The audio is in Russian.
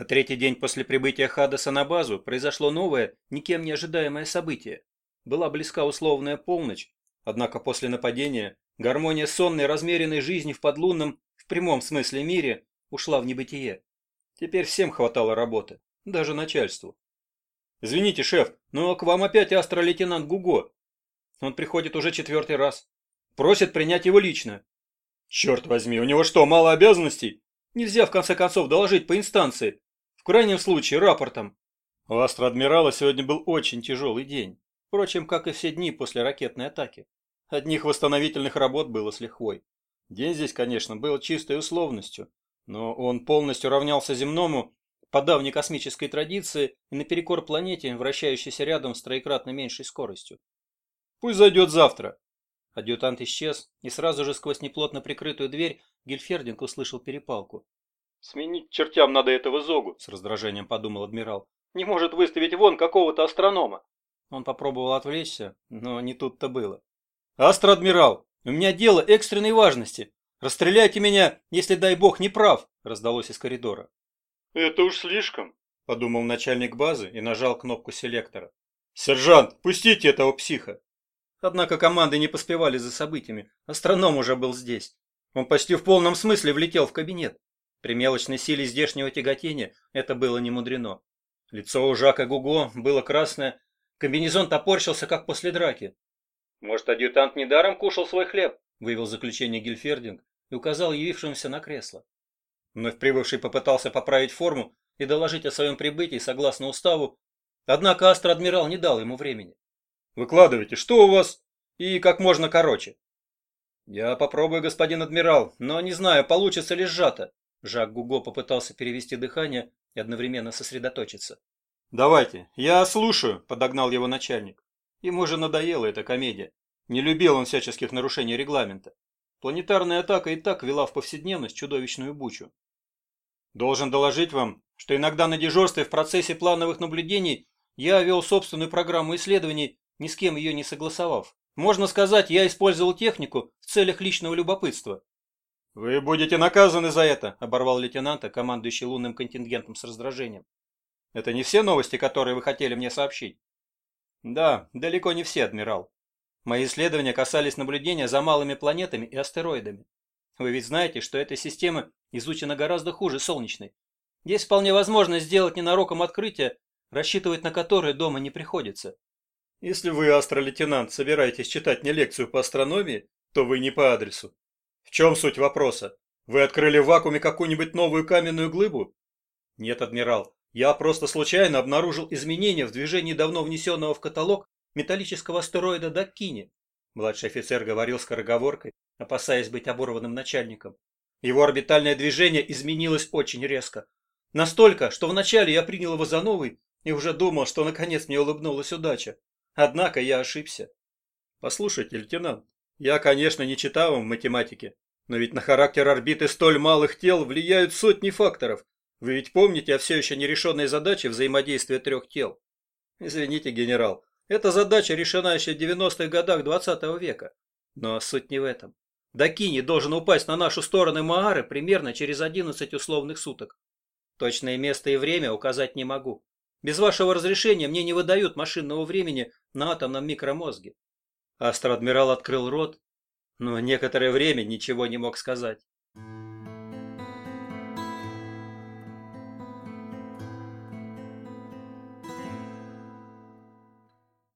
На третий день после прибытия Хадаса на базу произошло новое, никем не ожидаемое событие. Была близка условная полночь, однако после нападения гармония сонной размеренной жизни в подлунном, в прямом смысле мире, ушла в небытие. Теперь всем хватало работы, даже начальству. «Извините, шеф, но к вам опять астро-лейтенант Гуго. Он приходит уже четвертый раз. Просит принять его лично». «Черт возьми, у него что, мало обязанностей? Нельзя, в конце концов, доложить по инстанции. В крайнем случае, рапортом». У астро-адмирала сегодня был очень тяжелый день. Впрочем, как и все дни после ракетной атаки. Одних восстановительных работ было с лихвой. День здесь, конечно, был чистой условностью, но он полностью равнялся земному по давней космической традиции и наперекор планете, вращающейся рядом с троекратно меньшей скоростью. Пусть зайдет завтра. Адъютант исчез, и сразу же сквозь неплотно прикрытую дверь Гильфердинг услышал перепалку. «Сменить чертям надо этого Зогу», — с раздражением подумал адмирал. «Не может выставить вон какого-то астронома». Он попробовал отвлечься, но не тут-то было. «Астро-адмирал, у меня дело экстренной важности. Расстреляйте меня, если, дай бог, не прав», — раздалось из коридора. «Это уж слишком», — подумал начальник базы и нажал кнопку селектора. «Сержант, пустите этого психа!» Однако команды не поспевали за событиями. Астроном уже был здесь. Он почти в полном смысле влетел в кабинет. При мелочной силе здешнего тяготения это было не мудрено. Лицо у Жака Гуго было красное, комбинезон топорщился, как после драки. «Может, адъютант недаром кушал свой хлеб?» — вывел заключение Гильфердинг и указал явившимся на кресло. Вновь прибывший попытался поправить форму и доложить о своем прибытии согласно уставу, однако астро-адмирал не дал ему времени. «Выкладывайте, что у вас?» и как можно короче. «Я попробую, господин адмирал, но не знаю, получится ли сжато». Жак Гуго попытался перевести дыхание и одновременно сосредоточиться. «Давайте, я слушаю», — подогнал его начальник. Ему же надоела эта комедия. Не любил он всяческих нарушений регламента. Планетарная атака и так вела в повседневность чудовищную бучу. Должен доложить вам, что иногда на дежурстве в процессе плановых наблюдений я вел собственную программу исследований, ни с кем ее не согласовав. Можно сказать, я использовал технику в целях личного любопытства. «Вы будете наказаны за это», — оборвал лейтенанта, командующий лунным контингентом с раздражением. «Это не все новости, которые вы хотели мне сообщить?» «Да, далеко не все, адмирал. Мои исследования касались наблюдения за малыми планетами и астероидами. Вы ведь знаете, что эта система изучена гораздо хуже солнечной. Есть вполне возможность сделать ненароком открытие, рассчитывать на которое дома не приходится. Если вы, астролейтенант, собираетесь читать мне лекцию по астрономии, то вы не по адресу. В чем суть вопроса? Вы открыли в вакууме какую-нибудь новую каменную глыбу? Нет, адмирал, я просто случайно обнаружил изменения в движении давно внесенного в каталог металлического астероида Даккини. Младший офицер говорил скороговоркой, опасаясь быть оборванным начальником. Его орбитальное движение изменилось очень резко. Настолько, что вначале я принял его за новый и уже думал, что наконец мне улыбнулась удача. Однако я ошибся. Послушайте, лейтенант, я, конечно, не читал в математике, но ведь на характер орбиты столь малых тел влияют сотни факторов. Вы ведь помните о все еще нерешенной задаче взаимодействия трех тел? Извините, генерал, эта задача решена еще в 90-х годах 20 -го века. Но суть не в этом. Дакини должен упасть на нашу сторону Маары примерно через 11 условных суток. Точное место и время указать не могу. Без вашего разрешения мне не выдают машинного времени на атомном микромозге. Астроадмирал открыл рот, но некоторое время ничего не мог сказать.